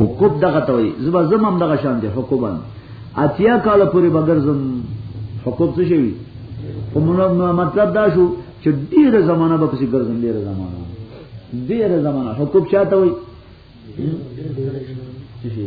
حقوق دغه ته وي زما زمم دغه شان دي حقوقان اتیا کال پورې بغرزم حقوق څه شي په مطلب دا شو چې ډیره زمانہ به پسې ګرځم ډیره زمانہ ډیره زمانہ حقوق چاته وي څه شي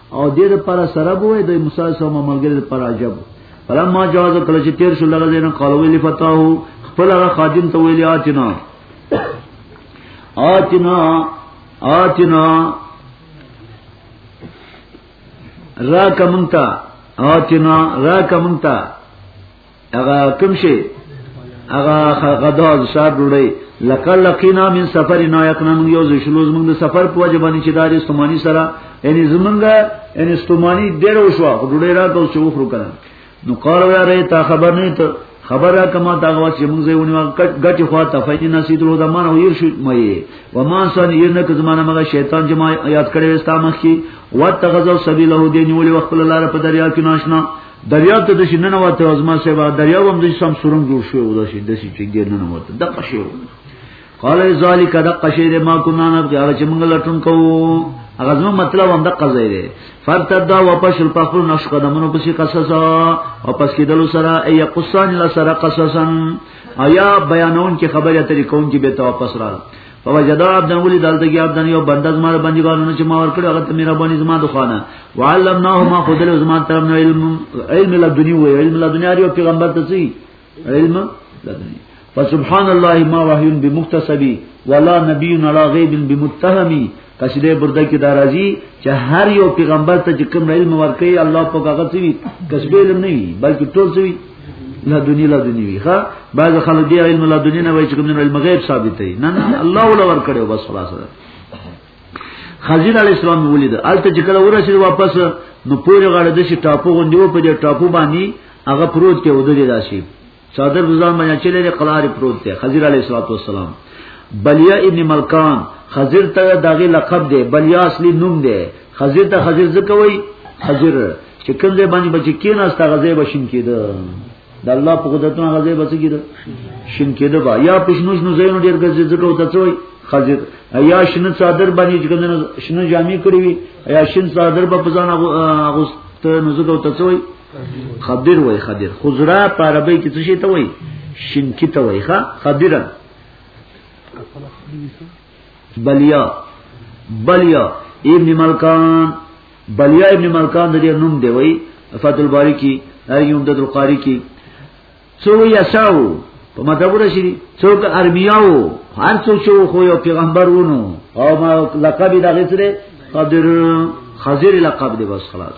او دې د پر سره بوې د موسی سره ملګری د پر عجب فلما جواز کله چې تیر شو لغه دینه قالو ویلی فتاو خپل هغه خادم ته ویلی آتنا آتنا آتنا را کمنتا آتنا را کمنتا هغه کوم شي هغه غداز شار ډوړی لکه لقینا من سفر نه یقنا موږ یو ځلوز موږ د سفر په وجه باندې چې دار استمانی سره یعنی زمونږه یعنی استمانی ډیر وشو ډوړی را ته چې وخرو کړه نو قال یا ری تا خبر نه ته خبره کما دا غوا چې موږ یې ونیو ګټ خو ته فین نسید رو د مان او ير شو مې و ما سن ير نه که زمانه مګه شیطان جما یاد کړي وستا مخ کی وتغزو سبیله دی نیولې وخت لاره په دریا کې ناشنا دریا ته د شننه وته ازما سیوا دریا هم د سم سورنګ جوړ شو او د شي د شي چې ګر نه وته د قشو قال ذالک د قشیر ما کنا نه بیا چې موږ لټون کوو هغه زمو مطلب هم د قضې دی فرتد دا واپس په خپل نش قدمونو پسې قصص او پس کېدل سره ای قصان لا سره قصصا ایا بیانون کې خبره ترې کوم کې به ته واپس راځي فوجد عبدن ولی دلته کې عبدن یو بنده زما د بندګانو چې ما ور کړو هغه ته میرا باندې زما د خانه وعلمناه ما خدل زما تر نو علم علم لا دنیا و علم لا دنیا یو پیغمبر ته سي علم لا دنیا فسبحان الله ما وحی بمختصبی ولا نبی علی غیب بمتهمی قصیده برده کې دا راځي چې هر یو پیغمبر ته چې کوم علم ورکړي الله په هغه څه وي کسب علم نه وي بلکې ټول څه وي لا دنیا لا دنیا وی ها بعض خلک دی علم لا دنیا نه وای چې کوم علم غیب ثابت دی نه نه الله ولا ور کړو بس خلاص ده خضر علی السلام ولید الته چې کله ورسید واپس نو پوری غړ د شي ټاپو غوندیو په دې ټاپو باندې هغه پروت کې ودرې راشي صادر بزان باندې چې لري قلار پروت دی خضر علیه السلام بلیا ابن ملکان خضر ته دغه لقب دی بلیا اصلي نوم دی خضر ته خضر ځکه وای خضر چې کوم ځای باندې بچی کیناسته غزې بشین کیده د الله په قدرتونو غزې بچی کیده شین کیده با یا پښنوش نو زینو ډیر غزې ځکه وته څوی خضر یا شنه صادر باندې چې کنه شنه جامې کړې وي یا شین صادر په ځان غوست نو ځکه وته څوی خبر وای خبر خضرا په عربی کې څه شي ته وای شینکی ته وای ښا خبره بلیا بلیا ابن ملکان بلیا ابن ملکان د دې نوم دی وای فتح الباری کی هغه عمدت القاری کی څو یساو په مطلب راشي څوک ارمیاو هر څوک چې خو یو پیغمبر ونه او ما لقب دغه سره قدر خزر لقب دی بس خلاص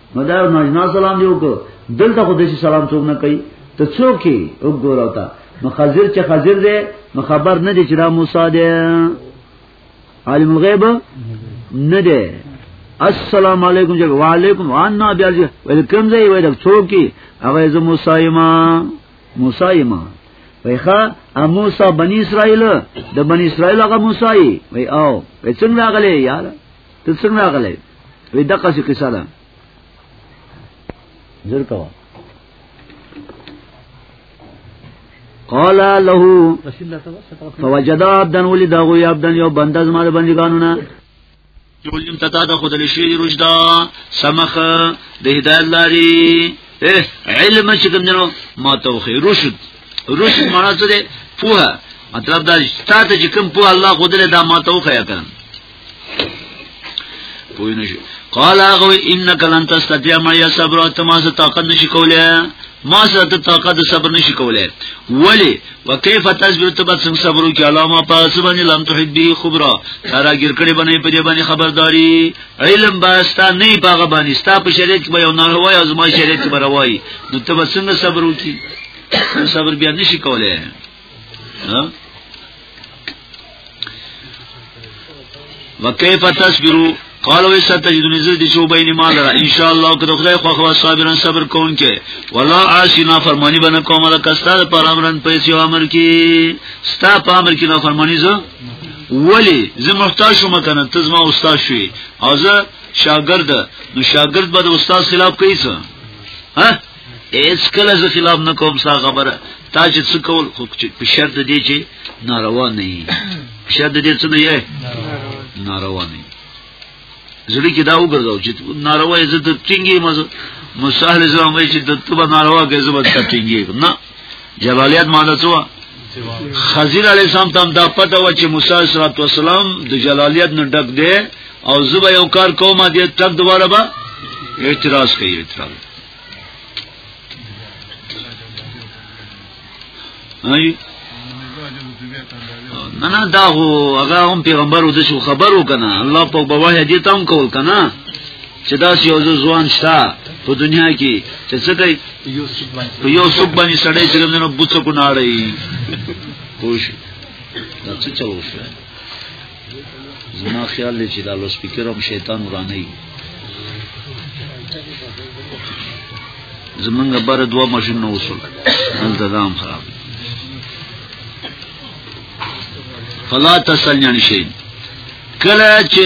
نو دا ناجنا سلام دی وکړ دلته خو د شي سلام څوک نه کوي ته څوک یې وګوره تا نو خضر چې خضر دی نو خبر نه دی چې دا موسی دی عالم الغیب نه دی السلام علیکم جب وعلیکم وانا بیا جی ویلکم زی ویل څوک کی هغه ز موسی ما موسی ما ویخه ا موسی بنی اسرائیل د بنی اسرائیل هغه موسی وی او څنګه غلې یار ته څنګه غلې وی دقه سی قصه ده زر کوا قال له فوجد عبدا ولد غو عبدا یو بندز مال بندګانو نه ولیم تتا د خود لشی رشدا سمخ د هدایت لاري علم چې کوم جنو ما توخی رشد رشد معنا څه ده پوها مطلب دا ستاسو چې کوم پوها الله خود له دا ما توخی کړم پوی نشي قال هغه انک لن تستطيع ما صبر ته ما طاقت نشي کوله ما سره ته طاقت صبر نشي کوله ولی وکيف تصبر ته بس صبر کی علامه پس باندې لم تحد به خبره ترا ګر کړي باندې په دې باندې خبرداري علم باستا نه پاغه باندې ستا په شریعت به یو نه وای ازما شریعت به روای نو ته بس صبر وکي صبر بیا نشي کوله وکيف تصبروا قالو ایسا تجد نزل دی شو بین مال را انشاءاللہ که دخدای خواه خواه صابران صبر کون که ولا عاشی نافرمانی بنا کوم دا کستا دا پر امرن پیسی و امر کی ستا پا امر کی نافرمانی زو ولی زه محتاج شوم کنه ته زما استاد شوی او زه شاګرد نو شاګرد به د استاد خلاف کوي څه ها هیڅ کله زه خلاف نه کوم سا خبره تا چې څه کول خو چې په شرط دی چې ناروا نه وي په شرط دی څه نه وي ناروا نه زړه کې دا وګرځاو چې ناروا عزت ټینګي مزه مصالح زما مې چې د توبه ناروا کې زما ټینګي نه جلالیت معنی څه خضر علی السلام تم دا پته و چې موسی صلی الله علیه وسلم د جلالیت نه ډک دی او زبا یو کار کومه دې تک دوباره به اعتراض کوي اعتراض نه نه دا هو هغه هم پیغمبر و د شو خبرو کنه الله په بواه دې تام کول کنه چې دا یو ځوان شته په دنیا کې چې څه کوي یو سب باندې سړی چې نن بوڅ کو نه اړي کوش دا څه چلو شو زما خیال دی چې دا لو سپیکر هم شیطان ورانه وي زمونږ بر دوا ماشین نه وصول دلته دام خراب فلا تسلنی شي کله چې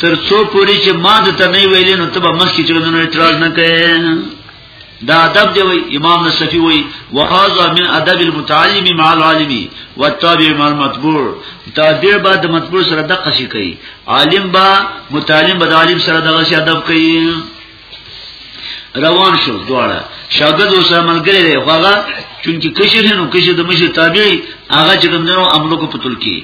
تر څو پوری چې ما د ته نه ویلې نو ته به مخکې چلونو اعتراض نه کوې دا ادب دی وی امام نصفی وی وهذا من ادب المتعلم مع العالم والتابع مع المتبوع تابع با د متبوع سره دقه شي کوي عالم با متعلم با د عالم سره دغه شي ادب کوي روان شو دواړه شاګرد اوسه ملګری دی خو هغه چونکی کشر نو کشر د مشر تابع هغه چې کوم دنو عملو کو پتل کی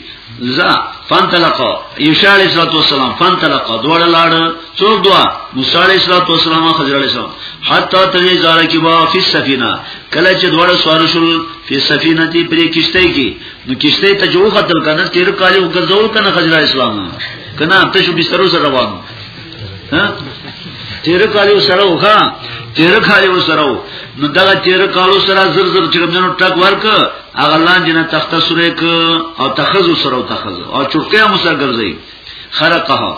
ذا فانطلقا یوشع علیہ الصلوۃ والسلام فانطلقا دوړ لاړ څو دوا موسی علیہ الصلوۃ والسلام خضر علیہ السلام حتا تری زاره کی با فی السفینه کله چې دوړ سوار شول فی السفینه تی پرې کشته کی نو کشته ته جو خطر کنه تیر کالی وګرځول کنه خضر علیہ السلام کنه ته شو بستر سره روان ها تیر کالیو سره وکا تیر کالیو سره و نو دا تیر کالو سره زر زر چرمنو ټک ورک هغه لاندې نه تخته سره ک او تخزو سره او تخزو او چوکیا مو سره ګرځي خرقها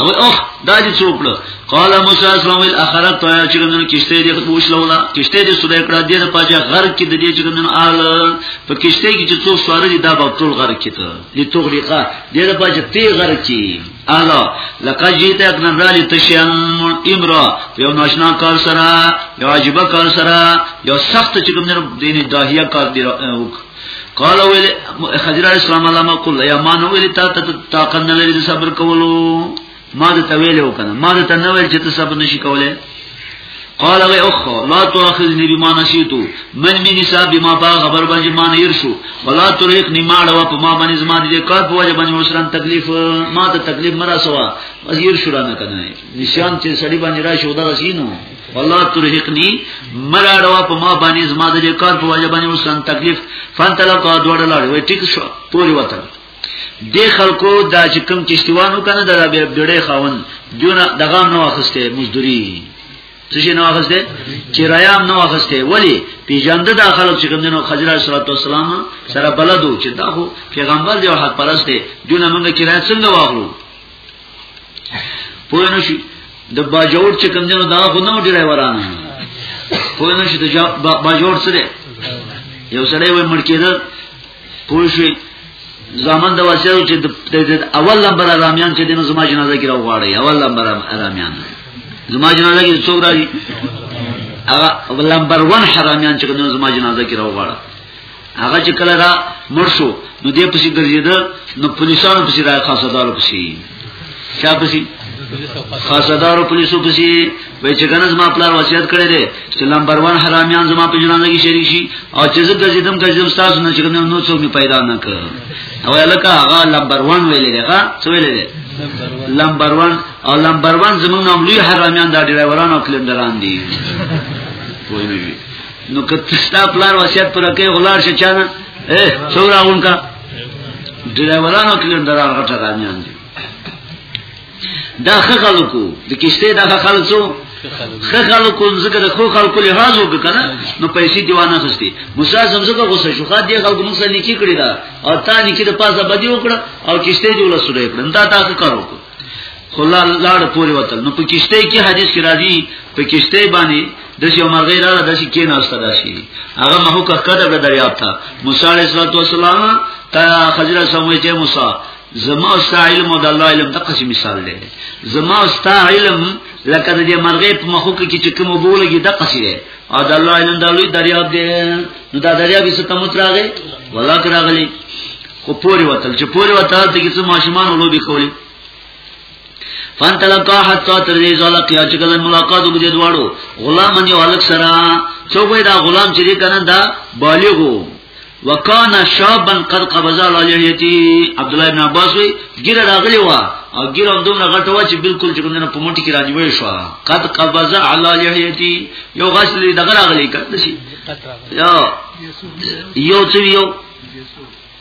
او اوخ دا دې چوپړه قال موسی اسلام الاخره تو یا چرمنو کشته دې پوښ لولا کشته دې سره کړه دې پاجا غر کې دې چرمنو آل په کشته کې چې څو سوار دي دا په ټول غر کې ته دې توغریقه دې پاجا تی غر کې الا لقد جئت اكنا رالي تشيان امرا یو ناشنا کار سره یو عجيبه کار سره یو سخت چې کوم نه دیني داهیه کار دی قال ویل خضر علیہ السلام علامه قل یا ما نو ویل تا ته طاقت نه لري صبر کولو ما ته ویل وکنه ما ته نه ویل چې ته صبر نشي کولای قال وی اخ لا تؤاخذني بما نسيت من من حساب بما با خبر باندې ما نه ير شو ولا ترهقني ما ډوا په ما باندې زما دې کار په وجه باندې وسران تکلیف ما ته تکلیف مرا سوا بس ير شو نه کنه نشان چې سړی باندې را شو دا سينو ولا ترهقني مرا ډوا په ما باندې زما دې کار په وجه باندې وسران تکلیف فانتلقا دوړ لاړ وی ټیک شو پوری وته د خلکو دا چې کم کشتیوانو کنه دا بیا ډېرې خاون دیونه دغه نو اخسته مزدوري څه شي نو اخسته چې رايام نو اخسته ولی پیجند دا خلک چې کوم دینو خضر صلی الله والسلام سره بلدو چې دا خو پیغمبر دی او حق پرست دی دونه موږ کرایه څنګه واغلو پوه نه شي د باجوړ چې کوم دینو دا خو نو ډرایوران پوه نه شي د باجوړ سره یو سره وای مړ کېدل پوښي زامن د وسیلو چې د اول نمبر ارامیان چې دینو زما جنازه کې راوغواړي اول نمبر ارامیان زما جنازه کې څوک راځي هغه اول نمبر 1 حرامیان چې دینو زما جنازه کې راوغواړي هغه چې کله را مړ شو نو دې پسې ګرځیدل نو پولیسانو پسې را خاصه دارو پسې چا پسې خاصه دارو پولیسو پسې وای چې کنه زما پلار وصیت کړی دی چې لمبر 1 حرامیان زما په جنازه کې شریک شي او چې زه ګرځیدم ګرځیدم تاسو نه چې کنه نو څوک می پیدا نه کړ او الکه هغه لمبر 1 ویلې دی ښا څه ویلې دی لمبر 1 او لمبر 1 زمونږ نوم لوی حرامیان دا ډرایوران او کلندران دي وای نه نو کته ستا پلار وصیت پر کې غلار شې چانه اے څوراونکا ډرایوران او کلندران غټه غامیان دي دا خه خلکو د کشته دا خه خلکو خه خلکو زګه د خو خلکو له هازو کنه نو پیسې دیوانه خستي موسی زم زګه غوسه شو خاطر دی خلکو موږ سره نیکی کړی دا او تا نیکی د پاسه بدی وکړه او کشته دی ول سره کړم دا تا خه کارو کو خلا لاړ پوری وتل نو په کشته کې حدیث کې راځي په کشته باندې د شي عمر غیر را د شي کې ناشته راشي هغه مهو کړه د دریاب ته موسی علیه السلام تا خضر سموي چې موسی زما او ستا علم او د الله علم د قصې مثال دی زما او ستا علم لکه د دې مرغې په مخو کې چې کوم بولګي د قصې دی او د الله علم د لوی دریاب دی نو دا دریاب یې څه کوم تراغه ولا کراغلی خو پوری وتل چې پوری وتل ته کې څه ماشومان ولوبي کولی فان تلقا حتا تر دې ځاله کیا چې کله ملاقات وکړي دواړو غلام یو الک سره څو دا غلام چې کنه دا بالغو وکانا شابا قد قبض على لحيته عبد الله بن عباس وی ګیره راغلی و او ګیره هم دومره غټه و چې بالکل چې کومنه په موټي کې راځي وې شو قد قبض على لحيته یو غسل دغه راغلی کړه شي یو یو څه یو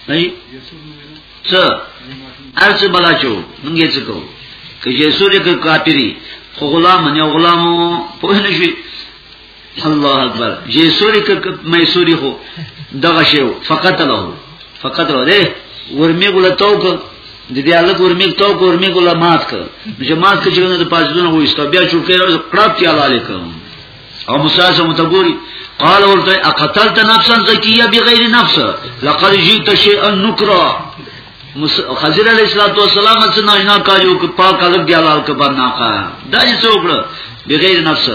نه څه ارڅ بلا چو مونږه څه کو کې یې سورې کې کاپری خو غلام نه غلامو په هنه شي الله اکبر جی سوری ک مې سوری هو دغه شیو فقط له فقط له دې ورمه ګل توک د دې الله ورمه توک ورمه ګل مات ک چې مات ک چې نه د پاجدونه وې ستا بیا چوکې راځه کړه چې الله علیکم او موسی سم ته ګوري قال ورته اقتلت نفسا زکیه بغیر نفس لقد جئت شيئا نكرا خضر علیہ الصلوۃ والسلام څخه ناشنا کاجو ک پاک الګ دی الله ک برنا کا دا یې څوکړه بغیر نفس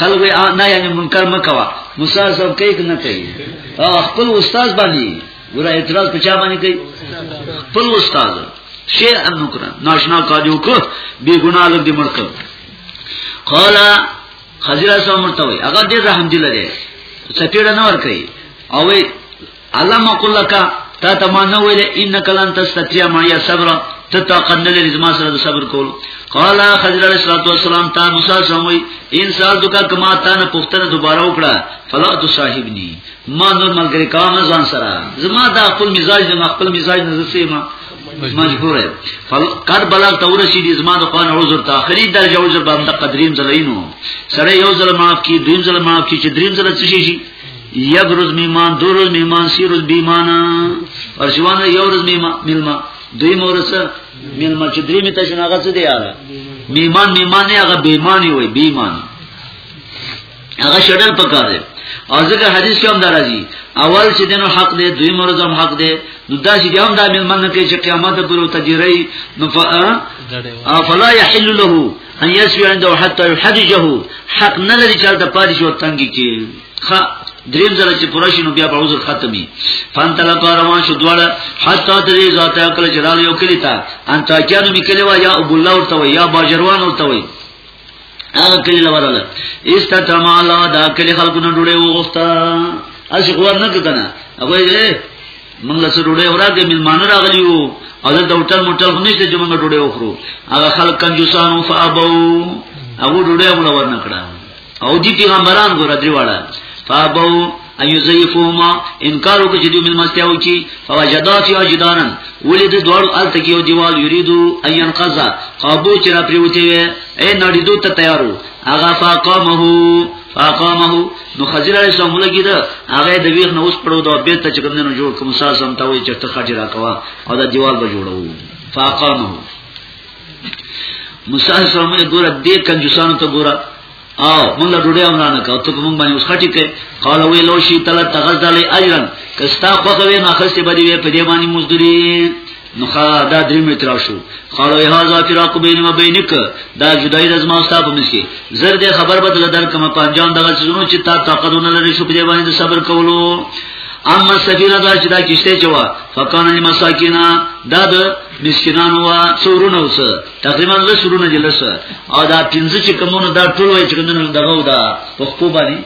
خلق نه یعنی منکر مکوا موسی صاحب کوي کنه کوي خپل استاد باندې ګور اعتراض په چا باندې کوي خپل استاد شی ان نکره ناشنا کاجو کو بی ګناه لګ دې مرکب قال خزیرا سو مرتوي هغه دې رحم دي لري سپیړه نه ور کوي او علم اقول لك تا ته ما نه ویل انک لن تستطيع ما يا صبر ته طاقت نه لري زما سره د صبر کول قال خضر عليه الصلاه والسلام تا موسی سموي انسان دغه کما تا نه پښتنه دوباره وکړه فلا تو صاحبني ما نور ملګری کام ځان سره زما د خپل مزاج نه خپل مزاج نه زسه ما مجبور ہے فل قد بلغ تور شي دي زما د قران عذر ته اخري درجه عذر باندې قدریم زلینو سره یو ظلم معاف کی دین ظلم معاف کی چې دریم ظلم څه شي یک روز میمان دو روز میمان سی روز بیمانا ارشوان یو روز میلما دوی مورس میلما چې درې می تاسو هغه څه دی یاره میمان میمان نه هغه بیمانی وای بیمان هغه شډل پکار دی او ځکه حدیث کې هم درځي اول چې دینو حق دی دوی مرز هم حق دی نو دا چې هم دا ملمن کې چې قیامت پر تجری نو فلا یحل له ان یسوی عنده حتی یحججه حق نه لري چې د پاره شو تنګي کې خا دریم ځل چې پرشي نو بیا په عذر ختمي فان تل کاروان شو دواړه حتی درې ذات عقل چرال یو کلی تا ان تا کانو میکلی وا یا ابو الله ورته یا باجروان ورته وي هغه کلی لورله استتمالا دا کلی خلکو نه ډوړې وغوښته اسی غوړ نه کتنه هغه موږ له سره ډوډۍ ورکړه ملمانه راغلی وو او دلته هوټل موټل خو نشته چې موږ ډوډۍ وخورو هغه خلک کنجوسانو فابو هغه ډوډۍ موږ ورنکړه او دي پیغمبران ګور درې واړه فابو ایو زیفوما انکار وکړي چې دوی ملمستیاو کی فوجدا فی اجدارن ولید دوړ الته کې یو دیوال یریدو ایان قزا قابو چې را پریوتی وي اے نړیدو ته تیارو هغه فقامه فاقامه نو خضر علیہ السلام ولګی دا هغه د ویخ نه اوس پړو دا بیت ته چکم نه جوړ کوم ساز هم تا وی چې ته خاطر راکوا او دا دیوال به جوړو فاقامه موسی علیہ السلام یې ګوره دې کنجوسانو ته ګوره او موږ له ډوډۍ هم نه کاو ته موږ باندې اوس خټی کې قال وی لو شی تل تغزل اجرا کستا خو غوې نه خسته بدی وې په دې باندې مزدوری نو خا دا درې مې تر شو قالو یا ذا فراق بین و بینک دا جدای رزما او صاحب مسکی زر دې خبر بدل در کما پنجان دغه زونو چې تا طاقتونه لري شو په باندې صبر کولو اما سفینه دا چې دا کشته چوا فکان المساکینا دا د مسکینانو وا سورونه اوس تقریبا له سورونه جلس او دا پنځه چې کومونه دا ټول وای چې کومونه دغه دا په خو باندې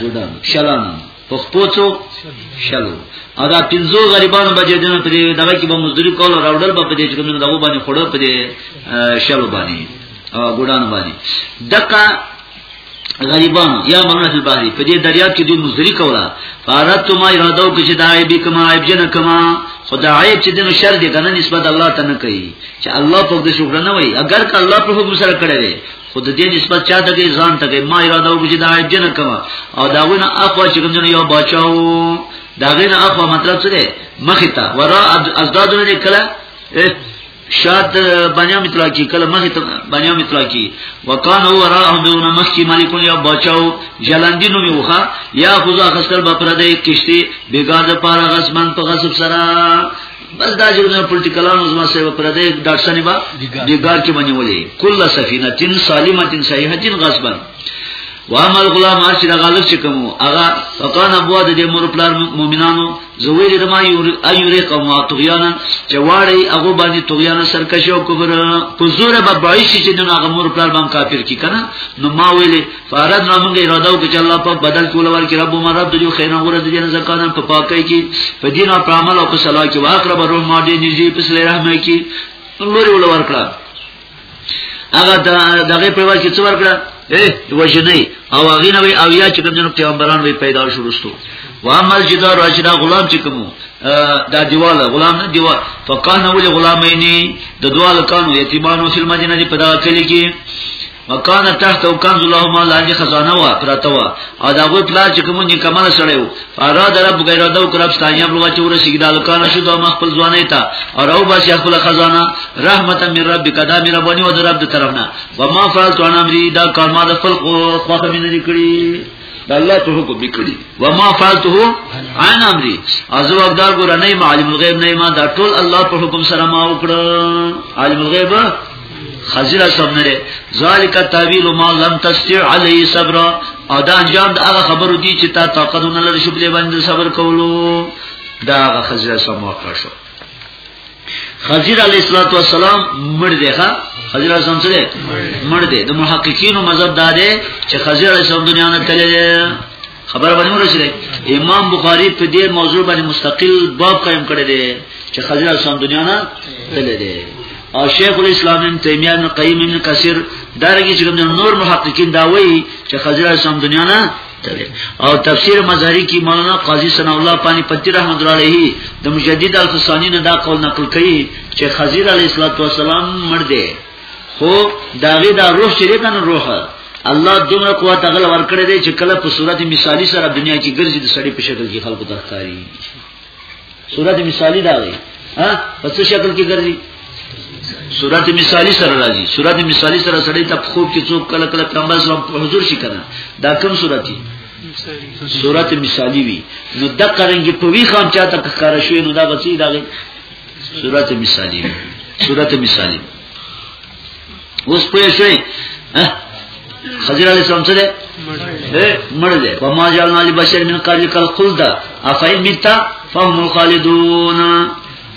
ګډه شلانه په پوڅو شلو او دا پنځو غریبانو بچی دنه په دې دغه کې به مزدوري کول راوړل به په دې چې کوم دغه باندې خړو په دې شلو باندې او ګډان باندې دغه غریبان یا مرنا فی البحری په دې دریاب کې دوی مزدوری کولا فارت ما اراده وکړي چې دا عیب کما عیب جن کما خدا عیب چې دنو شر دې کنه نسبت الله ته نه کوي چې الله په دې شکر نه وای اگر که الله په حکم سره کړی خو د دې نسبت چا ته کې ځان ته کې ما اراده وکړه چې دا جن کما او دا ونه اخوا چې کوم یو بچاو دا غین اخوا مطلب څه دی مخه تا ورا ازدادونه دې کله شاد بنیا متلا کی کله مخه ته بنیا متلا کی وکان هو راهم دون مخکی مالکون یا بچاو جلاندی نو میوخه یا خدا خستل بپر دې کشتی بیګار د پاره غسمن په غصب سره بس دا چې د پولیټیکلانو زما سره پر دې ډاکټرنی با دیګار کې باندې ولې کله سفینه تن سالمه تن صحیحه تن غصبا وامل غلام اشر غالب چې کوم هغه فقان ابو د دې مور پلار مؤمنانو زویر د ما یور ایره قوم طغیانا چې واړی هغه باندې طغیان سرکشي او کبر کو زوره به بایشي چې دغه مور پلار باندې کافر کی کنه نو ما ویلې فارد نو موږ اراده وکړه چې الله په بدل کول ورکړي رب ما رب دې خیر غره دې نه زکات په پاکۍ کې په دین او په عمل او په صلاح کې واقرب روح ما دې نږدې په سره رحمه کې لوري ول ورکړه هغه دغه په وخت کې څو ورکړه اے وجنې او هغه نه وی او یا چې کوم جن پیغمبران وی پیدا شروستو و عمل جدا راشدا غلام چې کوم دا دیوال غلام نه دیوال فقانه ول غلامینی د دوال کانو یتیمانو فل مدینه په دا کلی کې وکان تحت او کنز له ما لاندې خزانه وا پراته وا او دا غو پلا چې کوم نه کمال سره یو فرا در رب غیر دا او کرب ستانیا بلوا چې ورسیږي دا لکان شو دا مخ خپل ځوانه تا او راو باس خپل خزانه رحمت من رب کدا مې ربانی و در رب د طرفنا و ما فعل تو انا امری دا کار ما د خپل خوخه مې نه کړی دا الله ته حکم وکړي و ما فعلته عن امري ازو اقدار ګور نه معلم الغیب نه ما دا ټول الله په حکم سره ما وکړه عالم الغیب خزیره سم نه لري ذالک تعویل ما لم تستطيع علی صبر او دا انجام د هغه خبرو دي چې تا طاقت نه لري شپلې باندې صبر کولو دا هغه خزیره سم واقع شو خضر علیہ الصلوۃ والسلام مړ دی ښا خضر علیہ السلام سره مړ دی د محققینو مذهب دا دی چې خضر علیہ السلام دنیا نه تللی خبر باندې ورسېده امام بخاری په دې موضوع باندې مستقل باب قائم کړی دی چې خضر اسلام دنیا نه تللی دی او شیخ الاسلام ابن تیمیه ابن قیم ابن کثیر دارنګه چې کوم نور محققین دا وایي چې خضر اسلام دنیا نه تللی او تفسیر مظهری کې مولانا قاضی ثنا الله پانی پتی رحمت الله علیه د مجدد الفسانی نه دا قول نقل کړي چې خضر علیه السلام مړ دی خو داغه دا روح چې دی کنه روح الله دومره قوت غل ورکړی دی چې کله په صورت مثالی سره دنیا کې ګرځي د سړی په شکل کې خلکو ته ښکاری صورت مثالی دا دی ها په څه شکل کې ګرځي صورت مثالی سره راځي صورت مثالی سره سړی ته خوب کې څوک کله کله پیغمبر اسلام په حضور شي کنه دا کوم صورت دی صورت مثالی وی نو د قرنګ په وی خام چاته ښکارا شوی نو دا بچی دا سورته مثالی سورته مثالی اوس په شوي خضر علیہ السلام سره مړ دی په ما جعلنا علی بشر من قبل کل خلد افای میتا فهم الخالدون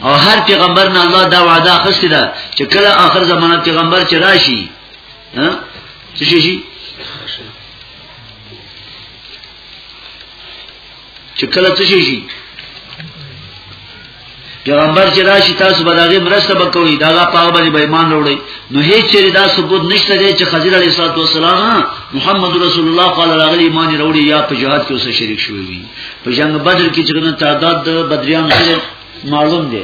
او هر پیغمبر نه الله دا وعده اخستې ده چې کله آخر زمانه پیغمبر چې راشي ها څه شي چې کله څه شي پیغمبر چې راشي تاسو به دغه مرسته وکوي دا هغه په باندې به ایمان وروړي نو هیڅ چیرې دا ثبوت نشته دی چې خضر علیه السلام محمد رسول الله قال راغلی ایمان وروړي یا په جهاد کې اوسه شریک شوی وي په جنگ بدر کې چې تعداد د بدریان سره معلوم دی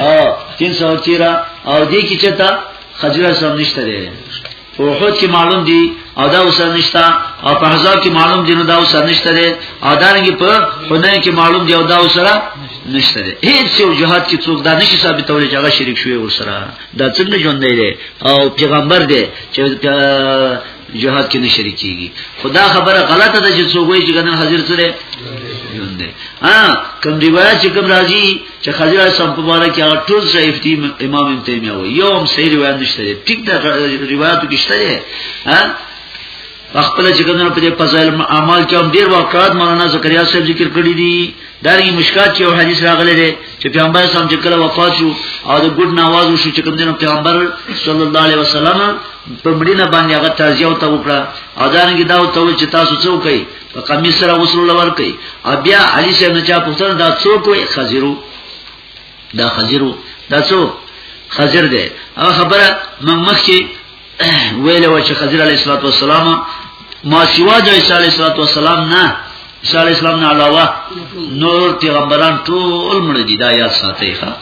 او 313 او دې کې چې تا خضر سره نشته دی اوحد کې معلوم دي او دا وسر نشتا او په حزاب کې معلوم دي نو دا وسر نشته دي او دارنګ په حنین کې معلوم دي او دا وسر نشته دي هیڅ یو جهاد کې څوک دا نشي ثابتول چې هغه شریک شوی ورسره دا څنګه ژوند دی او پیغمبر دی چې جهاد کې نه شریک کیږي خدا خبره غلطه ده چې څوک وایي چې ګنن حاضر سره ژوند دی ها کوم روایت چې کوم راځي چې خضر علیه السلام په باره کې هغه ټول ضعیف دي امام ابن تیمیه وایي یو هم صحیح روایت نشته دی ټیک دا روایت کې شته دی ها خپل چې کومه په دې فضایل اعمال کې هم ډیر واقعات مولانا زکریا صاحب ذکر کړی دي دا ری مشکات چې یو حدیث راغلی دی چې پیغمبر سم چې کله وفات شو او د ګډ نواز شو چې کوم دینو پیغمبر صلی الله علیه وسلم په مدینه باندې هغه تعزیه او ته وکړه او دا رنګ دا او ته چې تاسو څه وکړي په قمیص سره غسل لور کوي او بیا علي شه نه چا پوښتنه دا څوک وي خزیرو دا خزیرو دا څوک خزیر دی هغه خبره موږ مخکې ویل و چې خزیر علیه الصلاۃ والسلام ما سوا د عیسی علیه الصلاۃ والسلام نه عیسی علیه السلام نه علاوه نور پیغمبران ټول مړ دي دا یاد ساتي ښا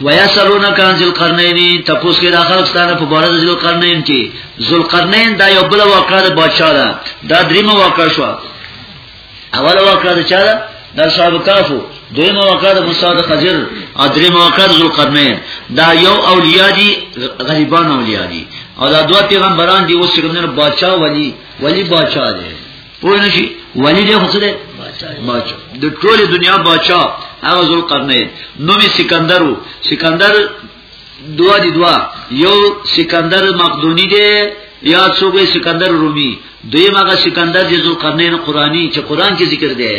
ويسرون کان ذل قرنین تپوس کې دا خلک ستانه په بار ذل قرنین کې ذل قرنین دا یو بل واقعه د بادشاہ دا دا دریمه واقعه شو اول واقعه د چا ده د صاحب کافو دویم واقعه د موسی د خضر او دریم واقعه د ذوالقرنین دا یو اولیاء دي غریبان اولیاء دي او دا دوه پیغمبران دي اوس څنګه بادشاہ ولی ولی بادشاہ دي پوه نشي ولی دی خو څه دی باچا د ټول دنیا باچا هغه ذل قرنین نو می سکندر وو سکندر دوا دی دوا یو سکندر مقدونی دی یا څوک سکندر رومي دوی ماګه سکندر جزو قرنین قرآنی چې قرآن کې ذکر دی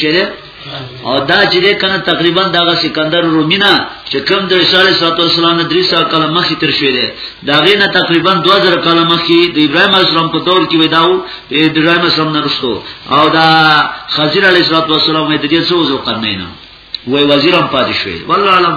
چیرې او دا چې ده کنه تقریبا دغه سکندر رومینا چې کوم د رسول الله صلی الله علیه وسلم درې سو کاله مخکې تر شوې ده دا غینه تقریبا 2000 کاله مخکې د ابراهیم اسلام په دور کې وداو د ابراهیم اسلام نه رسو او دا خضر علیه السلام د دې څو ځو قرنینه وای وزیرم پاتې شوې والله علم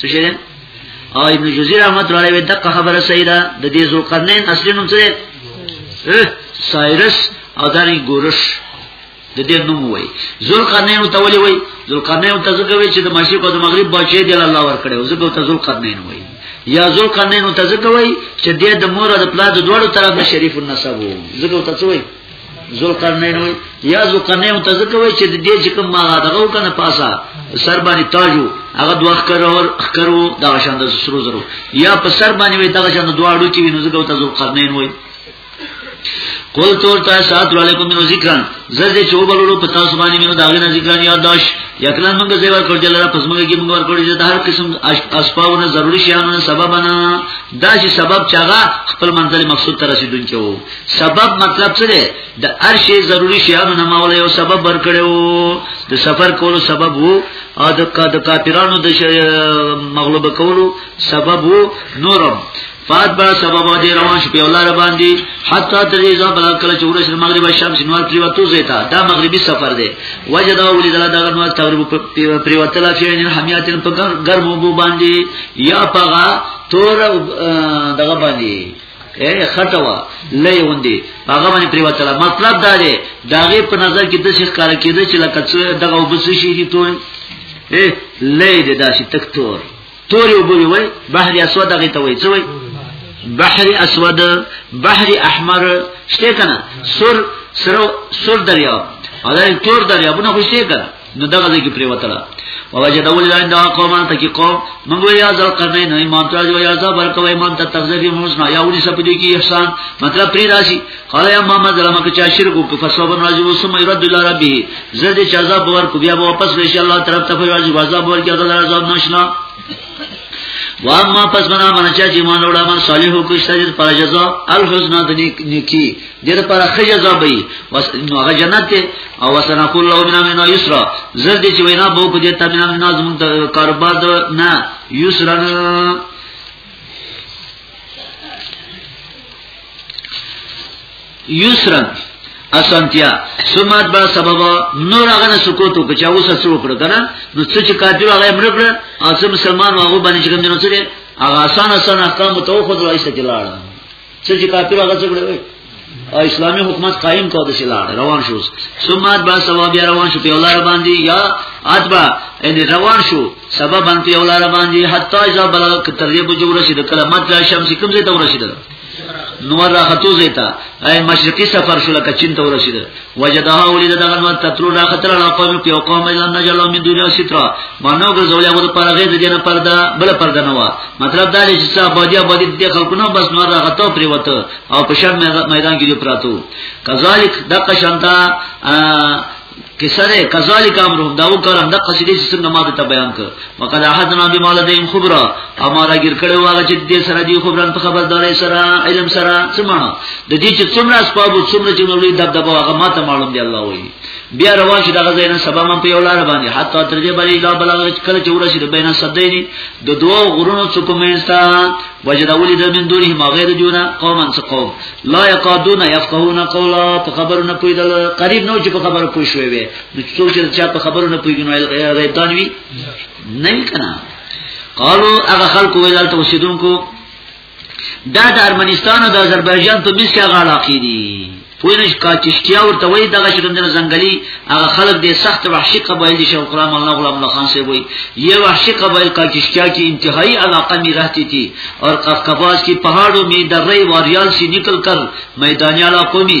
څه شي او ابن جوزی رحمت الله علیه دغه خبره صحیح ده د دې ذوالقرنین اصلي نوم څه سایرس او دانی ګورش د دې نوم وای ذوالقرنین ته ولي وای ذوالقرنین ته ځکه وای چې د مشرق او د مغرب بچی دی الله ورکړي او ځکه ته ذوالقرنین وای یا ذوالقرنین ته ځکه وای چې د مور او د پلار د دوړو طرف نه شریف النسب وو ځکه ته څه وای ذوالقرنین وی یا ذوالقرنین ته ځکه وی چې د دې چې کوم ما دغه کنه پاسا سر باندې تاجو هغه دوه کرو کرو دا شان د سرو زرو یا په سر باندې وی دغه شان دوه اړو کې وینو ځکه ته ذوالقرنین وی قول تور تا سات علیکم منو ذکران زرد چوبلولو پتا سبانی منو داغینا ذکران یادداشت یقلان منگا زیور کر جلرا پس منگا کی منگا ورکر جلرا هر قسم اسپاونا ضروری شیانونا سببنا دا چې سبب چاغه خپل منزل مقصود ترسیدون کې وو سبب مطلب څه دی د ارشي ضروری شیانو نه مولا یو سبب ورکړو د سفر کولو سبب وو او د کافرانو د مغلوب کولو سبب وو نورم فات با سبب او دی روان شو په الله را باندې حتا تر دې ځا بلا کله چې ورسره مغرب شمس نور پریوتو زیتا دا مغربي سفر دی وجدا ولید الله دغه نور تغرب پریوتل چې نه حمیاتن په ګرمو بو باندې یا پغا تور دغه باندې اے خټوا لې وندي هغه باندې پریوتل مطلب دا دی داغه په نظر کې د شیخ کار کېده چې لکه څه دغه وبس شي دي ټول اے لې دې داسې تک تور تور یو بوي وای بحر اسود دغه ته وای څه وای بحر اسود بحر احمر شته کنه سر سر سر دریا او دا تور دریا بنه خوشته کنه نو دغه ځکه پرې وتله ووجد اول لاند قومان ته کې قوم موږ یا ځل قرنه نه ایمان ته جو یا ځل ورکو ایمان ته تغذیه موږ نه یا ولي سپدې کې احسان مطلب پرې راشي قال یا ما ظلم کې چا شرک وکړ فصوب راځي وسم يرد الله ربه زړه چې عذاب ورکو بیا واپس راشي الله طرف ته راځي عذاب ورکړي الله عذاب نشنا واما پس منا منچا چې مان وړه من صالحو کو شته پر جزاء الحسنا د نیکی دیر پر خجه زابی نو هغه جنت ته او وسنا کول له بنا منا یسرا زر دې چې وینا بو کو دې ته بنا منا زمون ته کاروبار نه یسرا یسرا اسانتیا سمات با سبب نور هغه نه سکوت وکړ چې اوس څه وکړ کنه نو څه چې کافر هغه امر کړ او مسلمان هغه باندې چې کوم نه څه هغه آسان آسان احکام توخذ راځي چې لاړ څه چې کافر هغه څه کړی او اسلامي حکومت قائم کو د شلار روان شو سمات با ثواب روان شو په ولار باندې یا اتبا ان روان شو سبب باندې ولار باندې حتی اذا بلغ تر دې بجو رسید کلمات د شمس کوم ځای ته ورسید نور راختو زیتا اي مشرقي سفر شو لکه چین ته ورسید وجدها ولید دغه نو تتلو دا خطر لا قوم کې او قوم الا نجلو من دنیا سترا باندې ګرځول هغه پر هغه د دینه پرده بل پرده نه و مطلب دا چې صاحب باندې باندې د خلکونو بس نو هغه ته پریوته او په شر میدان کې پراتو کذالک دغه شانتا کسره کذالک امر دا وکړم د قصیدې څنګه ماده ته بیان کړ وقد احدنا بما لديهم خبره امارا ګر کړه واغه چې دې سره دی خبرن په خبردارې سره علم سره سمانه د دې چې څومره اسباب څومره چې مولوی دبدبه واغه ماته معلوم دی الله وایي بیا روان شي دغه زینه سبا من په یو لار باندې حتی تر دې باندې لا بلغه کله چې ورشي د بینه صدینی د دوه غرونو څخه کومستا وجد اولی د من دونه ما غیر جونا قوما سقوم لا یقادون یفقهون قولا په خبرونه پویدل قریب نو چې په خبره پوه شوي نو څوک چې چا په خبرو نه پوهیږي نو غیب دان وی نه کنا قالو هغه خلکو ویل ته وسیدونکو دا د ارمنستان او د آذربایجان په میس کې هغه علاقې دي پوینش کا چشتیا ورته وای دغه شګم د زنګلی هغه خلک د سخت وحشي قبایل دي شو قرآن الله غلام الله خان سے وای یہ وحشي قبایل کا چشتیا کی انتہائی علاقہ می رہتی تھی اور قفقاز کی پہاڑوں میں درے واریال سے نکل کر میدانی علاقوں میں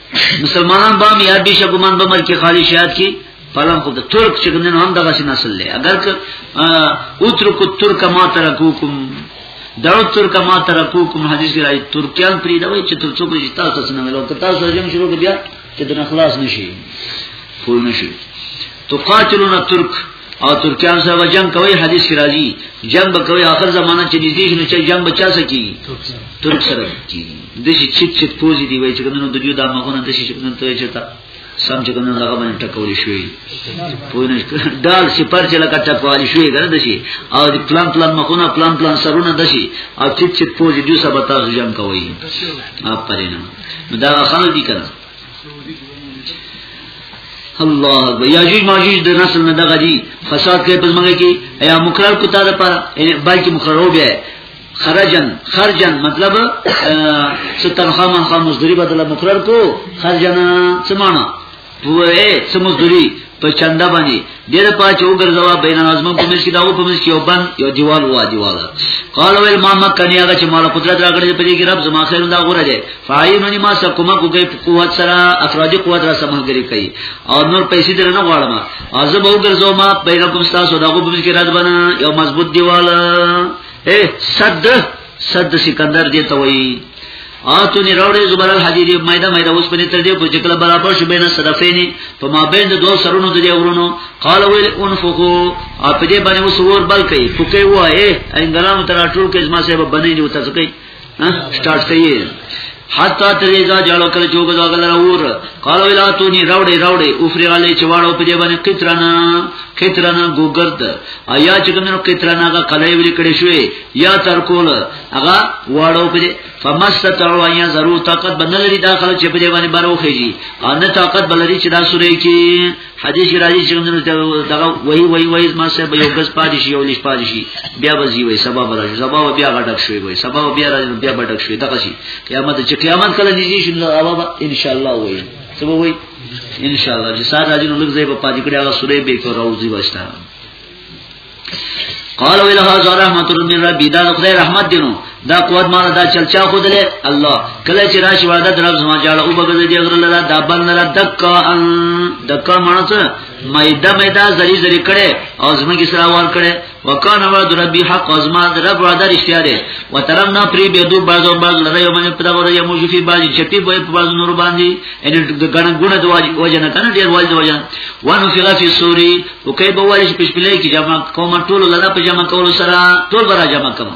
مسلمانان به هم یاد دي چې ګمان به ملک خالي شهادت کې پلان خو د ترک چې ګنن هم دغه شي نسل لري اگر که اترک ترک ما ترکوکم دعو ترک ما ترکوکم حدیث کې راځي ترکیان پری دا وایي چې تر څو پرې تاسو څنګه ملو که تاسو راځم شروع کړئ چې د خلاص نشي فول نشي تقاتلون ترک او ترکیان سره جنگ کوي حدیث کې راځي جنگ به کوي اخر زمانہ چې نږدې شنو چې جنگ بچا سکی ترک سره کی د شي چیت چیت پوزي دی وای چې کنه د یو د مغونه د شي کنه ته چې تا سم چې کنه هغه باندې ټکول شوی پوه نه دال سپر چې لکه ټکول شوی کنه د شي او د پلان پلان مخونه پلان پلان سرونه د شي او چیت چیت پوزي جو سبا تاسو جنگ کوي اپ پرینه دا خلک دي کنه الله اکبر یاجوج ماجوج د نسل نه دغه دي فساد کوي پس مګه کې یا مقرر کوتا ده پر بلکې مقررو بیا خرجن خرجن مطلب ستنخوا منخوا مزدوری بدل مقرر کو خرجن سمانا پوئے سمزدوری په چنده باندې دیر پاچه او ګرځوا بین نظم په مس کې داو په مس کې وبن یو دیوال وا دیوال قال ویل ما مکه نه هغه چې مال قدرت راغړي په دې کې رب زما خیر دا غوړه دی فایمنی ما سب کومه کوګي قوت سره افرادی قوت را سمګری کوي او نور پیسې در نه غواړم ازب او ګرځوا ما بین کوم تاسو داو په مس کې رات بنا یو مضبوط دیوال اے صد صد سکندر دې ته وایي آتو نی راوړې زبر الحدید مایده مایده اوس پني تر دې په چکل برابر شو بین صدفین په ما بین د دوه سرونو د دې ورونو قال ویل انفقو اپ دې باندې وسور بل کوي فکه وای انګرام تر ټول کې زما سبب بنې دی وتاسو کوي سٹارټ کوي حتا تریزا جړو کله چوب دا غل راور قالو الا تو ني راوړي راوړي اوفري علي چواړو په دې باندې قطرنا قطرنا ګوګرد ایا چې کومو قطرنا غا کله ویل کړي شوې یا تر کول هغه واړو په دې فمستطعوا ان يزروا طاقت بنلري داخله چې په دې باندې بروخيږي ان طاقت بلري چې دا سورې کې حدیث راځي چې موږ ته دغه وای وای وای ما سه به یو غس پاتې شي یو لښ پاتې شي بیا به زی وای سبب راځي سبب بیا غټک شوی وای سبب بیا راځي بیا غټک شوی دغه شي قیامت چې قیامت کله نږدې شي نو اوبه ان شاء الله وای سبب وای ان شاء الله چې سات راځي نو لږ ځای په پاتې کړي هغه سورې به کو راوځي واشتا قال ویل هاذا رحمت من ربی دا خدای رحمت دینو دا قوت مال دا چل چا خود له الله کله چې راشي وعده در زما جاړه او بغز دی غره لرا دا بل نه دکا ان دکا مانس مېدا مېدا زری زری کړي او زما کې سره ور کړي وکانه وعد ربی حق او زما رب وعده رښتیا دی وترم نه پری به دو بازو باز لره یو باندې پتا وره یو مشفي باز چپی به په باز نور باندې ان غن ګونه د وجه نه کنه ډیر وجه وجه وانو فی غفی سوری او کای به وایي چې پښپلې کې جمع کوم ټول لدا په جمع کولو سره ټول برا جمع کوم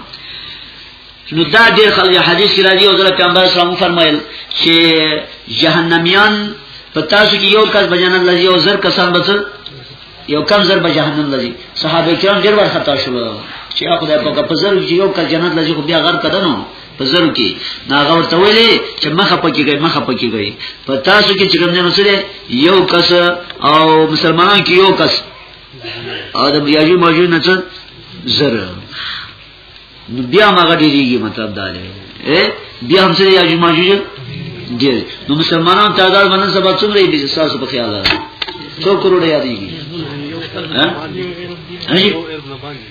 نو دا ډېر خلک حدیث کې راځي او حضرت پیغمبر صلی الله فرمایل چې جهنميان په تاسو کې یو کس بجنن لږي او زر کسان بچ یو کم زر بجهنم لږي صحابه کرام ډېر وخت خطا شول چې خدای په کپزر یو کس جنت لږي خو بیا غر کدنو په زرو کې ناغه ورته ویلې چې مخه پکې گئی مخه پکې گئی په تاسو کې چې کوم نه سره یو کس او مسلمانان کې یو کس او د یاجو ماجو نه څه زر نو بیا ماګه ډیریږي مطلب دا دی بیا هم سره یاجو ماجو ډیر نو مسلمانان تعداد باندې سبا څومره دي تاسو په خیال راځي څو کروڑ یادېږي ها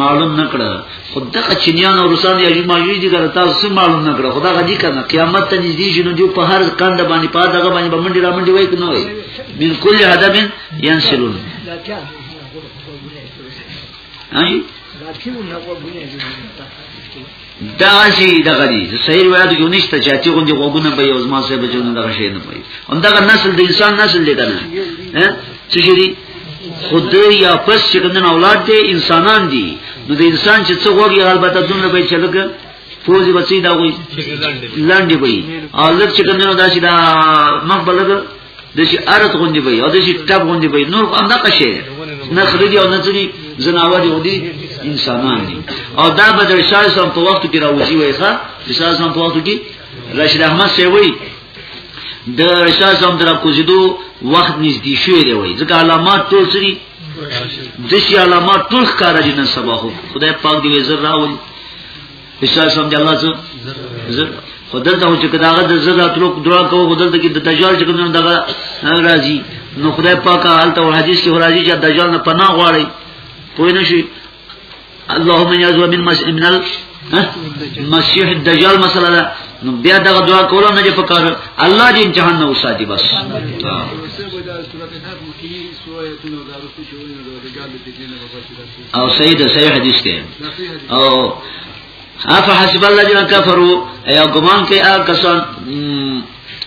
معلوم نکړه خدغه چنیان او روسان یا جماجوی دي ګره تاسو سم معلوم نکړه خدغه دي کنه قیامت ته نږدې شنو جو په هر کند باندې په دغه باندې بمنډي را منډي وای کنه وای من کل هدف ينسلون ها داسي دغه دي صحیح روایت کې نشته چې اتی غوندي غوګونه به یو ځما سه بچو نه دغه شی نه پي هم دغه نسل د انسان نسل دی کنه ها څه شي دي خود یا پس چې کوم اولاد دي انسانان دي نو د انسان چې څو غوږی البته دومره به چلګ فوزي بچي دا وي لاندې وي او لږ چې کوم نه داسي دا مخ بلګ د شي ارت غوندي وي او د شي ټب غوندي وي نور هم دغه شي نه خريدي او نه ځري زناور یو دي انسانان دي او دا به د شاه سم په وخت کې راوځي وي ښا د شاه سم په وخت کې رشید احمد سی وي د رشاد سم در کوزیدو وخت نږدې شوی دی وای ځکه علامات ټول سری د شي علامات ټول ښکارا دي نن سبا خدای پاک دې زر راوړي اشاره سم دی الله څه زر خدل ته چې کداغه د زړه اتلو دعا کوو خدل ته کې د دجال چې کوم دغه راځي نو خدای پاک حالت او حدیث کې راځي چې دجال نه پناه غواړي پوه نه شي اللهم یعذ من من المسيح الدجال مثلا ده نو بیا دغه دعا کوله نه په کار الله دې امتحان نه وساتي بس او صحیح ده صحیح حدیث ده او اف حسب الذين كفروا ايا ګمان کوي ا کسان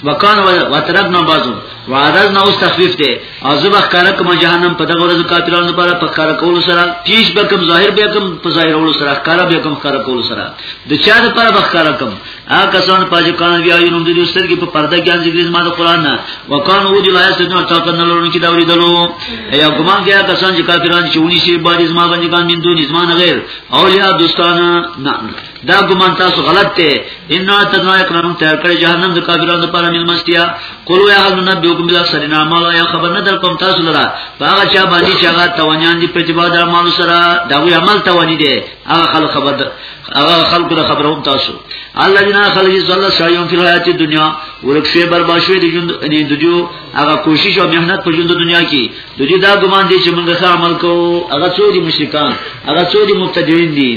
وکانه وترکنا بعضو وعددنا اوس تخفیف دی او زبخ کار کوم جهنم په دغه ورځ کافرانو لپاره په کار کول سره پیش به کوم ظاهر به کوم په ظاهر ول سره کار به کوم کار کول سره د چا لپاره بخ کار کوم هغه کسان پاج کان بیا یو نوم د دې سترګې په پرده کې انځګ دې ما د قران نه وکان او دی لایس ته تا کنه لرون کې دا ورې دلو یا ګمان کې کسان چې کافران چې ونی شي باج زما باندې کان من دون زما نه غیر او یا دوستان نه دا ګمان تاسو غلط ته ان تدنا اقرام تیار کړی جهنم د کافرانو لپاره مل مستیا قولو یا حضرت نبی حکم بلا سرینا مال یا خبر نه در کوم تاسو لرا هغه چا باندې چې هغه توانیان دي په جواب در مال سره دا وی عمل توانی دي هغه خلک خبر ده هغه خلکو ته خبروم تاسو الله جنا خلک زله سایون فی حیات دنیا ورکشه برباد شوی د ژوند ان د جو هغه کوشش او مهنت په ژوند دنیا کې د دې دا ګمان دي چې موږ ښه عمل کوو هغه څو دي مشرکان هغه څو دي مبتدعين دي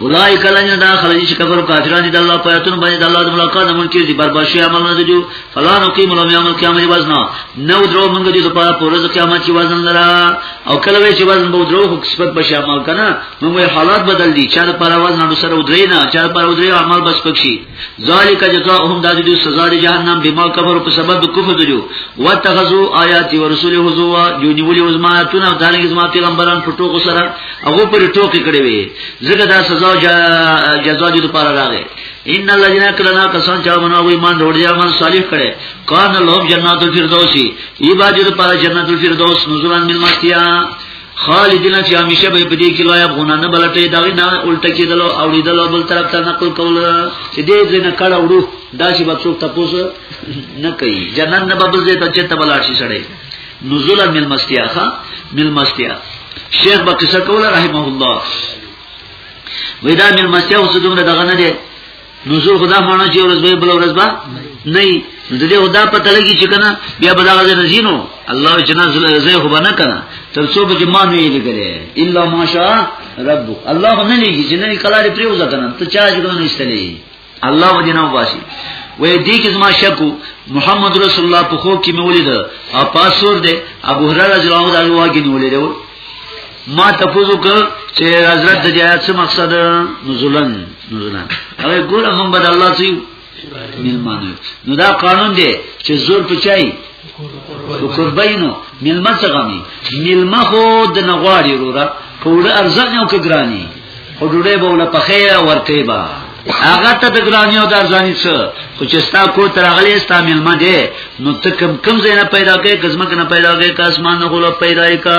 اولای کله نه دا خلک چې کفر کافران دي د الله په آیاتونو باندې د الله د ملاقات نه منکر دي برباشي عمل نه دي فلان او قیم لهم یوم القیامه وزنا نو درو موږ دې په پوره قیامت کې وزن لرا او کله وی چې وزن به درو خو صفت بشي عمل کنه نو مې حالات بدل دي چا پر وزن هم سره ودرې نه چا پر ودرې عمل بس پکشي ذالک جزاهم دادی دې سزا دې جهنم بما کفر په سبب د کفر دجو واتخذوا آیات و رسول حضوا جو نیولې عظماتونه او دانګ زما پیغمبران پټو کو سره هغه پر ټوکی کړي وي زګه دا سزا جزا دې لپاره راغې ان الذين كفروا كسان چا منو ایمان ډوړیا من صالح کړي کان لهم جنات الفردوسی ای باجر پر جنت الفردوس نزلا من مستیا خالدین چې همیشه به پدې کې لای غونه نه بلټې دا نه الټه کېدل او لیدل بل طرف ته نقل کول چې دې دې نه کړه وړو دا چې بچو تاسو نه کوي جنن نه ببل دې ته چې تبلار شي سړې نزول مل مستیا ښا مل مستیا شیخ بقصه کوله رحمه الله وېدا مل مستیا اوس دومره دغه نه دی نزول خدا مانا چې ورځ به بل ورځ به نه د دې خدا پته لګي چې کنه بیا به دا غزه نزینو الله جنا زې خو نه کنه تر څو به ما نه یې لګره الا ماشاء رب الله نه لګي چې نه کلاري پریو ځکنه ته چا چې کنه نشتلې الله ودینه واسي وې دې کې زما شکو محمد رسول الله په خو کې مې ولید او پاسور دې ابو هرره رضی الله عنه دا واګې نیولې ده ما تاسو کو چې حضرت د جهاد څخه مقصد نزولن نوزلان او ګوره هم بد الله سي ملمانو نو دا قانون دی چې زور پچای په قربینو ملما څنګه می ملما خو د نغواړي وروره په وړه ارزان یو کې ګرانی او ډوډۍ به ولا په خیره ورته با هغه ته د ګرانی او د ارزانی څه خو چې ستا کو تر غلې ستا ملما دی نو ته کم کم زینه پیدا کې کزمک نه پیدا کې کاسمان نه غوړ پیدا کې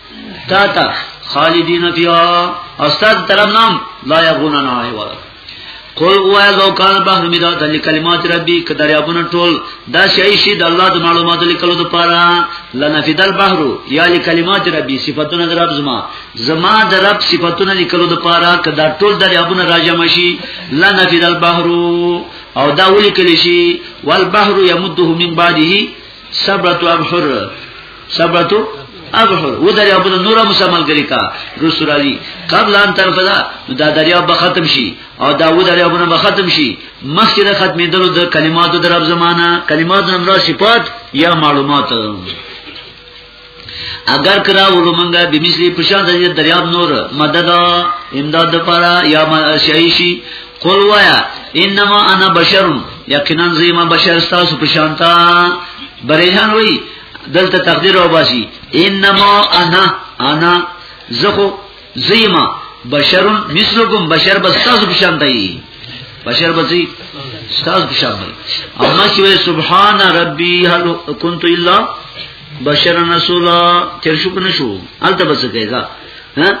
تا تا خالدین فیها استاد طرف نام لا یبغون عنها حوارا قل اوا لو کان بحر میدا د کلمات ربی ک دریابونه ټول دا شی شی د الله د معلوماتو لیکلو د پاره لنفید البحر یا لکلمات ربی صفاتونه د رب زما زما د رب صفاتونه لیکلو د پاره ک دا ټول دریابونه راجم شي لنفید البحر او دا ولیکل شي والبحر یمده من بعده سبت ابحر سبت ابحر و دریا په نور مسمل کړي کا رسول علي قبل ان ترفدا دا دریا به ختم شي او دا و دریا به ختم شي مخکې د ختمېدلو د کلماتو د رب زمانہ کلمات نن را صفات یا معلومات اگر کرا ولو منګه د مثلی پشان د دریاب نور مدد امداد لپاره یا شایشی قل وایا انما انا بشر یقینا زیما بشر تاسو پشان تا بریجان وی دلته تقدیر او باسي انما انا انا زخو زیما بشر مثلکم بشر بس تاسو بشان دی بشر بسی ستاز بشان دی اما چې وې سبحان ربي هل كنت الا بشر رسولا تر شو کنه شو الته بس کېږي ها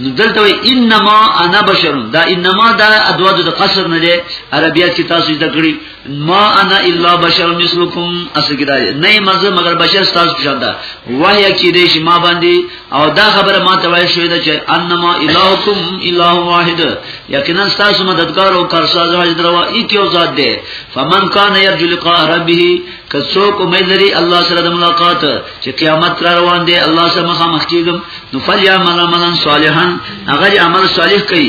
نو دلته وی انما انا بشر دا انما دا ادواد د قصر نه دی عربیات کې تاسو ذکر کړی ما انا الا بشر مثلکم اصل کې دا نه مزه مگر بشر تاسو په شان ده وای چې دې چې ما باندې او دا خبره ما ته وای شوې ده چې انما الهکم اله واحد یقینا تاسو مددگار او کارساز او دروا ایک یو ذات ده فمن کان یرجو لقاء ربه که څوک امید لري الله سره د ملاقات چې قیامت را روان دی الله سره مخامخ کیږم نو فلیعمل عملا صالحا هغه عمل صالح کوي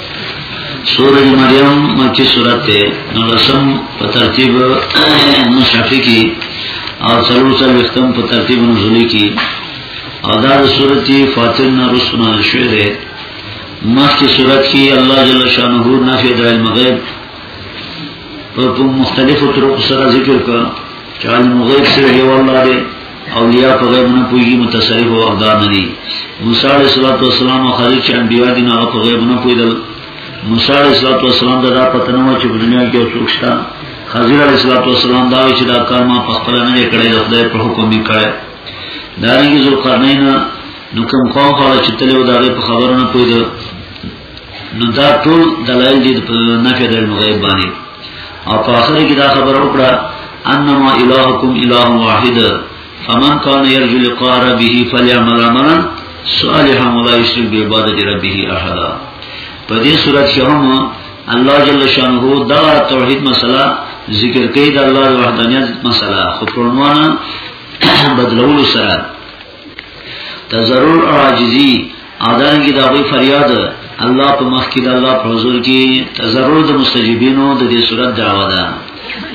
سورہ مریم مکی سورت تے نلسم پا ترتیب مصحفی کی او سلو سلو اختم پا ترتیب نزولی کی او دا دا سورت کی فاتر نا رسنا شوئے دے مخ کی سورت کی اللہ جل شانہو نفی دا علم غیب پا مختلف طرق سر ذکر کا چا علم غیب سر یو اللہ دے اولیاء په غیب نه پوهیږي متصرف او اقدار نه دي موسی علیه السلام او خلیل چې انبیاء دي نه په غیب نه پوهیدل موسی علیه السلام دا پته نه و چې په دنیا کې څوک شته خضر علیه السلام دا چې دا کار ما په خپل نه کړی د خدای په حکم یې کړی دا رنګ ذوالقرنین نو کوم قوم خلک چې تل و دا په خبرونه پوهیدل نو دا ټول دلایل دي په نفي د علم غیب باندې او په اخر کې دا خبره وکړه انما الهکم اله واحد فمن كان يرجو لقاء ربه فليعمل عملا صالحا ولا يشرك بعبادة ربه احد په دې صورت کې هم الله جل شانه دا توحید مسله ذکر کوي د الله وحدانیت مسله خو پرونوانه بدلولو سره تزرل او عاجزی اذان کی دا وی فریاد الله په مخ کې د الله په حضور کې تزرل د مستجیبینو د دې صورت دعوا ده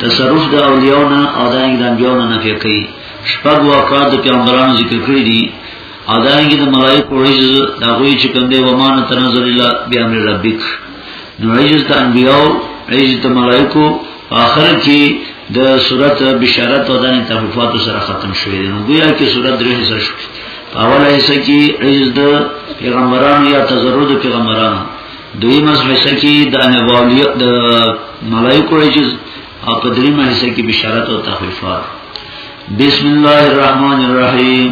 تصرف د اولیاونه او د انګلیاونه نه کوي شپږ واقعات د پیغمبرانو ذکر کړی دي او دا انګی د ملائکه عجز دا غوی چې کوم دی ومان تنزل الله بیامر ربک نو عجز د انبیاو عجز د ملائکه په اخر کې د صورت بشارت او د تحفات سره ختم شوې نو ګویا کې صورت درې حصہ شو اوله حصہ کې عجز د پیغمبرانو یا تزرد پیغمبرانو دویمه حصہ کې د انباولیه د ملائکه عجز او په دریمه حصہ کې بشارت او تحفات بسم الله الرحمن الرحیم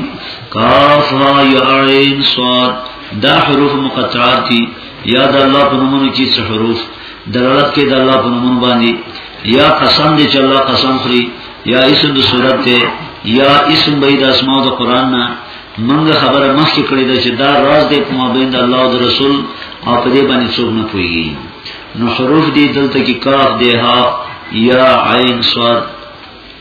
کاف ها یا عین صاد دا حروف مقطعات یا د الله په نومونو کې څه حروف دلالت کې د الله په نوم باندې یا قسم دې چې الله قسم خوري یا اسم د صورت ته یا اسم به د اسماء د قران نه منګه خبره مخکې کړې ده چې دا راز دې په مابین د الله او رسول او په دې باندې څوک نه پوي نو حروف دې دلته کې کاف دې ها یا عین صاد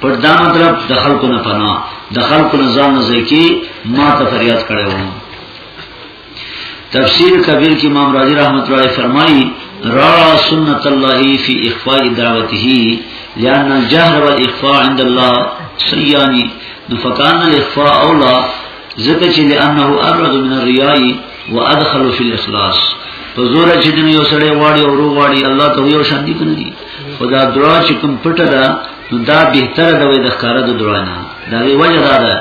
پر دا مطلب د خلکو نه پناه د خلکو نه ځان نه ځکه ما ته فریاد کړو تفسیر کبیر کې امام رازی رحمت الله فرمایي را سنت الله فی اخفاء دعوته لأن الجهر والاخفاء عند الله سیانی فکان الاخفاء اولا ځکه چې لأنه ابرد من الرياء وادخل فی الاخلاص په زور چې دنیا سره واړی او ورو واړی الله ته یو شان دي کنه خدا درا چې کوم پټه ده نو دا بهتره ده وي د ښکارا د درا نه دا وی وجه دا ده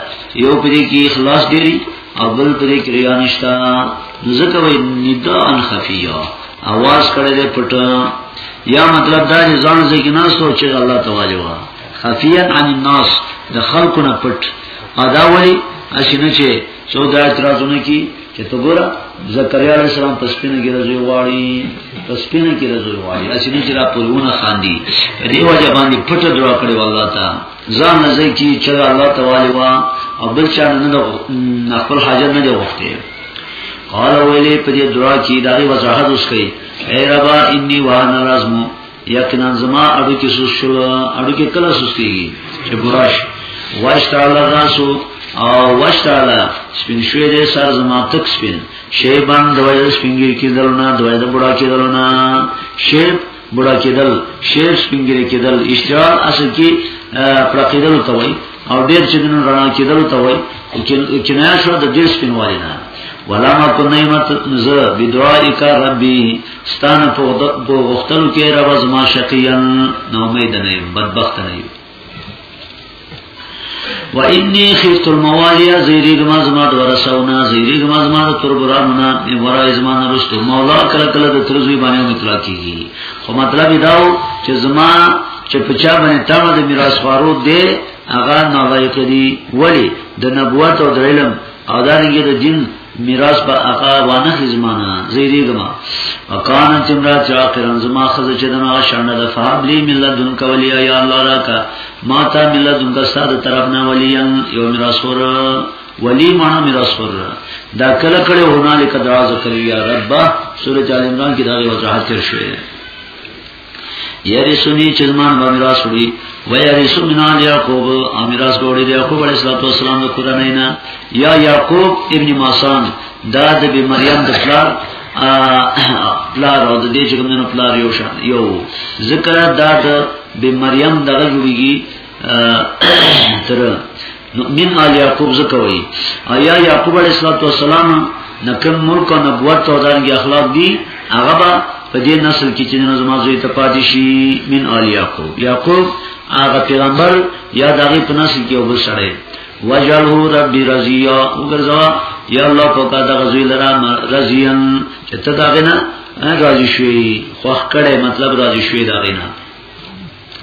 یو پرې کې اخلاص ډیری او بل پرې کې ریا نشتا ځکه وی ندا ان خفیا आवाज کړی دی پټ یا مطلب دا چې ځان ځکه نه سوچ چې الله تعالی وا خفیا عن الناس د خلقونه پټ ادا ولی اسنه چې څو دا اعتراضونه کی چې تو ګورا زکریا علیہ السلام په سپینه کې راځي واړي په سپینه کې راځي واړي اسنه چې را پرونه خاندي دې وجه باندې پټ دعا کړې والله تا ځان نه ځي کی چې الله تعالی وا او بل چا نه خپل حاجت نه دی وخته قال ویلی په دې دعا کې دغه وضاحت اوس کوي اے ربا انی وان العظم یقینا زما اډو کې سوس شو اډو کې کله سوس کیږي چې ګراش واشتعالی راسو او واشتعالی سپین شوی دی سر زما تک سپین شیبان دوی سپینګی کېدل نه دوی د بډا کېدل نه شیب بډا کېدل شیب سپینګی کېدل اشتعال اصل کې پر کېدل ته وای او ډیر چې دنه رڼا کېدل ته وای کنایه شو د دې سپینوالي نه ولا ما کنیمت ز بدعائک ربی ستانه په وختلو کې را وز ما شقیان نو امید نه یم بدبخت نه یم و انی خیت الموالی زیری گما زما دو رسونا زیری گما زما دو تربرانونا مورا ازمان رشتو مولا کلا کلا دو ترزوی بانیو مطلع کی گی خو مطلب داو چې زما چې پچا باندې تاما د میراث خورو دی هغه نالایق دی ولی د نبوت او د علم او دا رنګه د دین میراث په اقا وانه خزمانه زیری ګما وکان تمرا چا کرن زما خزه چې دنا شان د فهم لی ملت دن کولی یا الله راکا ما تا ملت دن کا ساده طرف نه ولیان یو میراث ور ولی معنا میراث ور دا کله کله هنالک دراز کړی یا رب سورۃ ال عمران کې دا وضاحت تر شوی یریسونی چې زمان به میراث وړي و یریسو من آل یعقوب او میراث به وړي د یعقوب علیه السلام د کورنۍ نه یا یعقوب ابن ماسان دا د بی مریم د پلار پلار او د دې چې کومنه پلار یو شان یو ذکر دا د بی مریم دغه جوړیږي تر من آل یعقوب زکوی آیا یعقوب علیہ الصلوۃ والسلام نکم ملک او نبوت او دانګي اخلاق دی هغه با په دې نسل کې چې نظم ازوی ته پاتې شي من آل یعقوب یعقوب هغه پیغمبر یا دغه په نسل کې وبل سره وجلو ربی رضیا وګرځوا یا الله په کا دغه زوی لرا رضیان چې ته داغه نه راضی شوی خوخ کړي مطلب راضی شوی داغه نه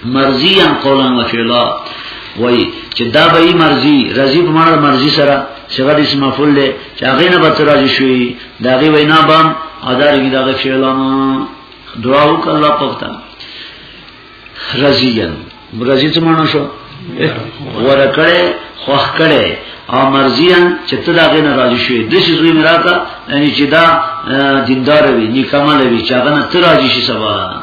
مرضی ان قولا و فعلا وای چې دا به یې مرضی رضی په معنی مرضی سره صيغه د اسم مفعول له چې هغه نه به تراجي شوی دا غي وینا بام ادارګي دا فعلانو دعا وک الله پختا رضیان رضی څه معنی شو ورکړې خوخ کړې او مرضیان چې ته دا غي نه راضي شوی د شي زوی مراکا یعنی چې دا دیندار وي نیکمل وي چې هغه نه تراجي شي سبا